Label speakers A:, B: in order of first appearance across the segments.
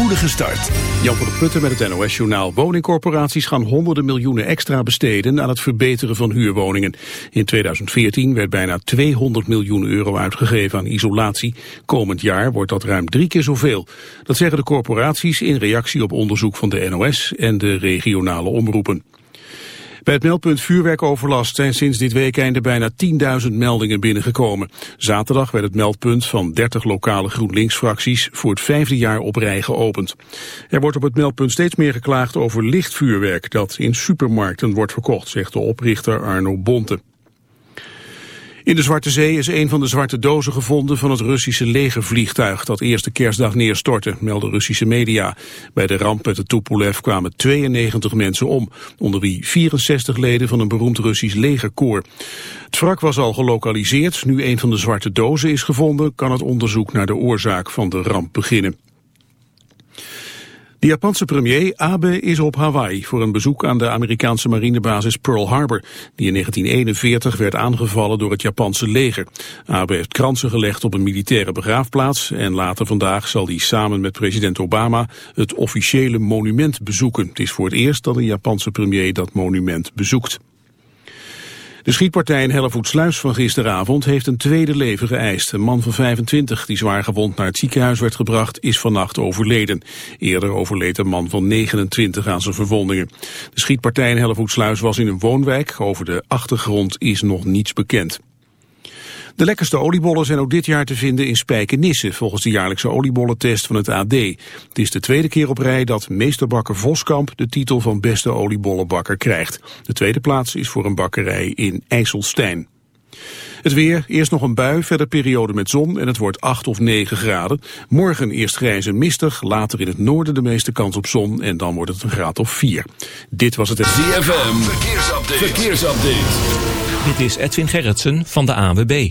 A: spoedige start.
B: Jan van der Putten met het NOS-journaal. Woningcorporaties gaan honderden miljoenen extra besteden aan het verbeteren van huurwoningen. In 2014 werd bijna 200 miljoen euro uitgegeven aan isolatie. Komend jaar wordt dat ruim drie keer zoveel. Dat zeggen de corporaties in reactie op onderzoek van de NOS en de regionale omroepen. Bij het meldpunt vuurwerkoverlast zijn sinds dit weekende bijna 10.000 meldingen binnengekomen. Zaterdag werd het meldpunt van 30 lokale GroenLinks-fracties voor het vijfde jaar op rij geopend. Er wordt op het meldpunt steeds meer geklaagd over lichtvuurwerk dat in supermarkten wordt verkocht, zegt de oprichter Arno Bonte. In de Zwarte Zee is een van de zwarte dozen gevonden van het Russische legervliegtuig dat eerste kerstdag neerstortte, melden Russische media. Bij de ramp met de Tupolev kwamen 92 mensen om, onder wie 64 leden van een beroemd Russisch legerkoor. Het wrak was al gelokaliseerd, nu een van de zwarte dozen is gevonden, kan het onderzoek naar de oorzaak van de ramp beginnen. De Japanse premier Abe is op Hawaii voor een bezoek aan de Amerikaanse marinebasis Pearl Harbor, die in 1941 werd aangevallen door het Japanse leger. Abe heeft kransen gelegd op een militaire begraafplaats en later vandaag zal hij samen met president Obama het officiële monument bezoeken. Het is voor het eerst dat een Japanse premier dat monument bezoekt. De schietpartij in Hellevoetsluis van gisteravond heeft een tweede leven geëist. Een man van 25 die zwaar gewond naar het ziekenhuis werd gebracht is vannacht overleden. Eerder overleed een man van 29 aan zijn verwondingen. De schietpartij in Hellevoetsluis was in een woonwijk. Over de achtergrond is nog niets bekend. De lekkerste oliebollen zijn ook dit jaar te vinden in Spijkenisse, volgens de jaarlijkse oliebollentest van het AD. Het is de tweede keer op rij dat meesterbakker Voskamp de titel van beste oliebollenbakker krijgt. De tweede plaats is voor een bakkerij in IJsselstein. Het weer, eerst nog een bui, verder periode met zon en het wordt 8 of 9 graden. Morgen eerst grijs en mistig, later in het noorden de meeste kans op zon en dan wordt het een graad of 4. Dit was het...
A: ZFM, verkeersupdate. verkeersupdate.
C: Dit is Edwin Gerritsen van de ANWB.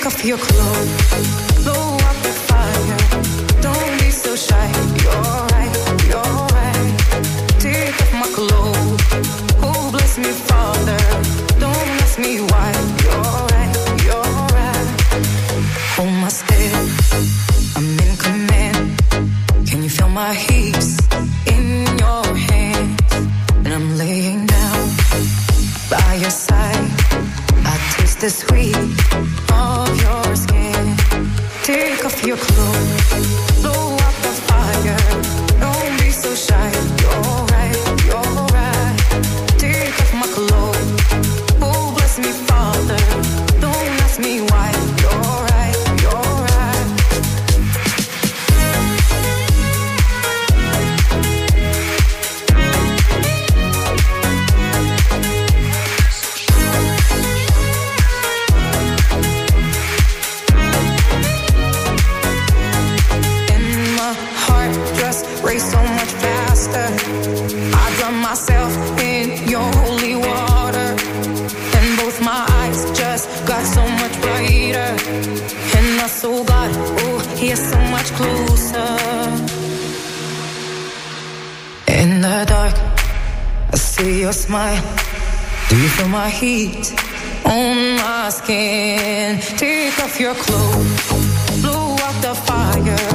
D: take off your clothes don't be so shy take off my clothes oh, bless me father. Don't miss me while you're away on my skin i'm in command. Can you feel my heat? heat on my skin. Take off your clothes, blow out the fire.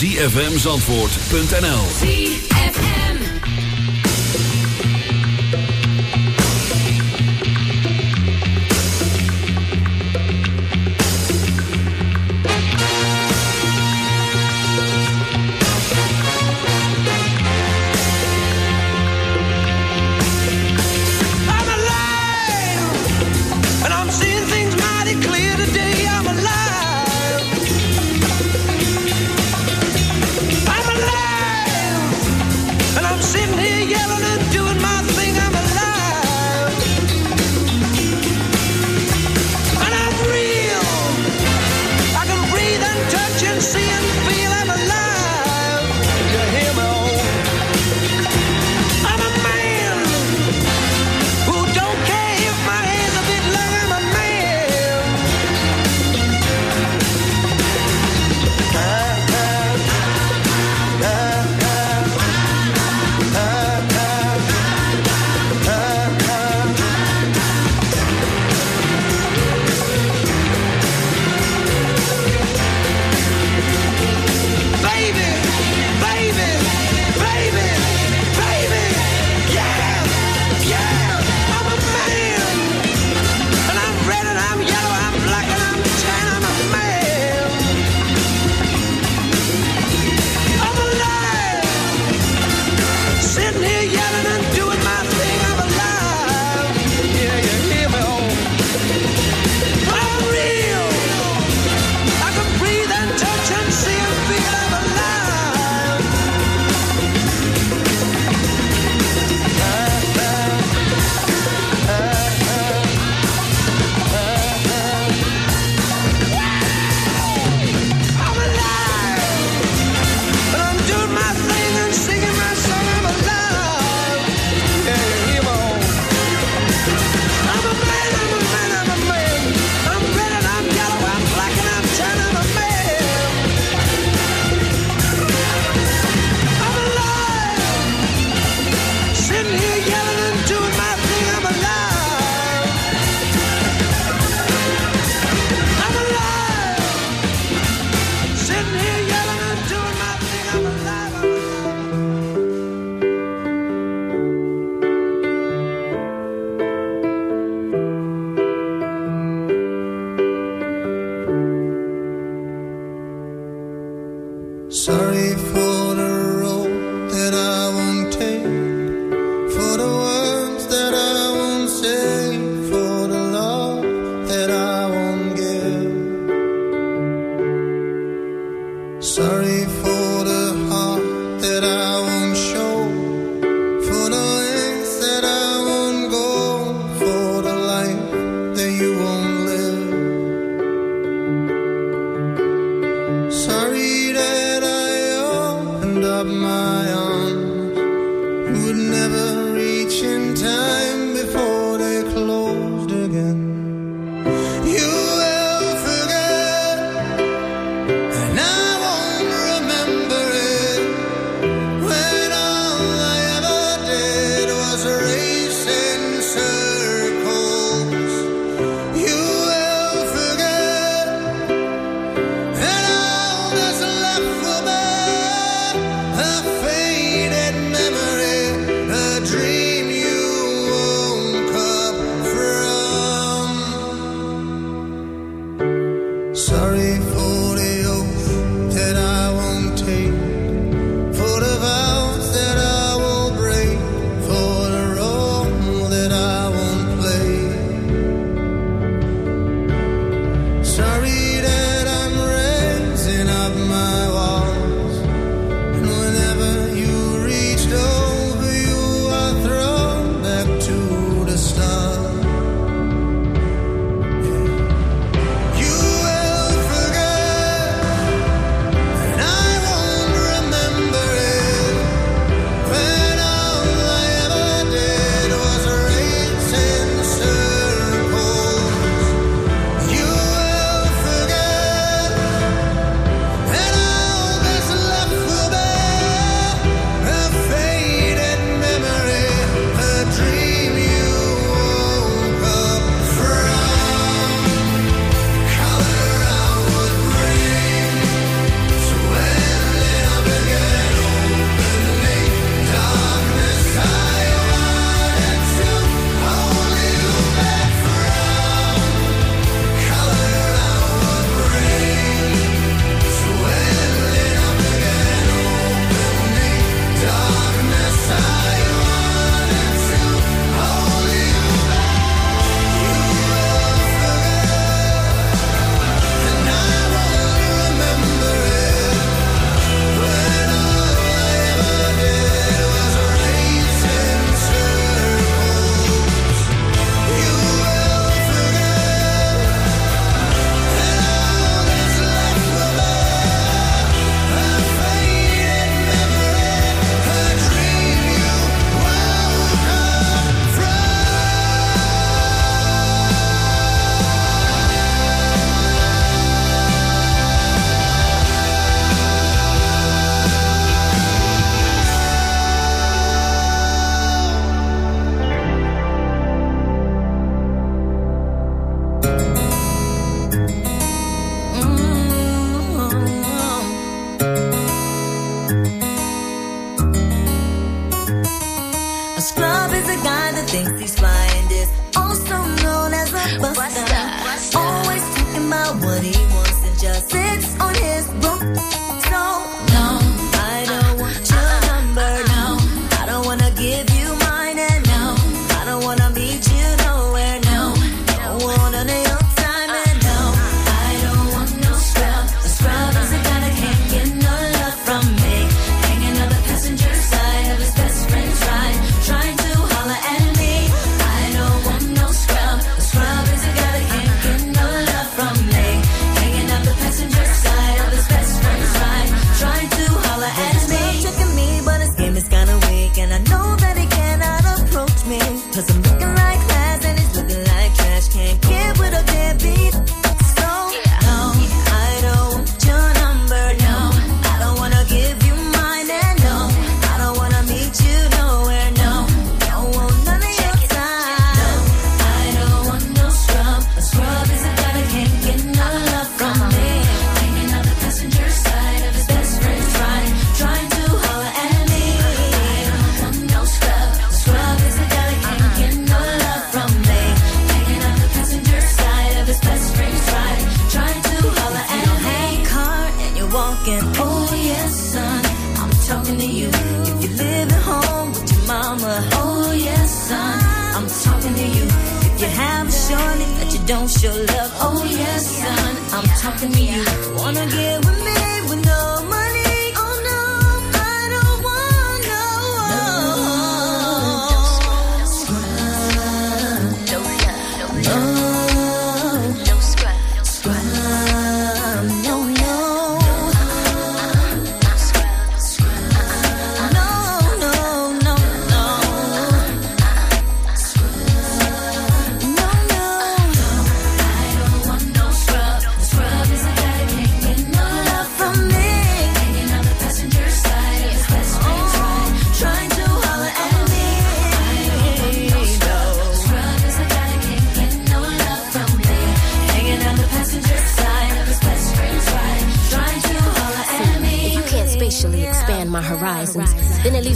A: www.zfmzandvoort.nl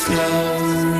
D: slow.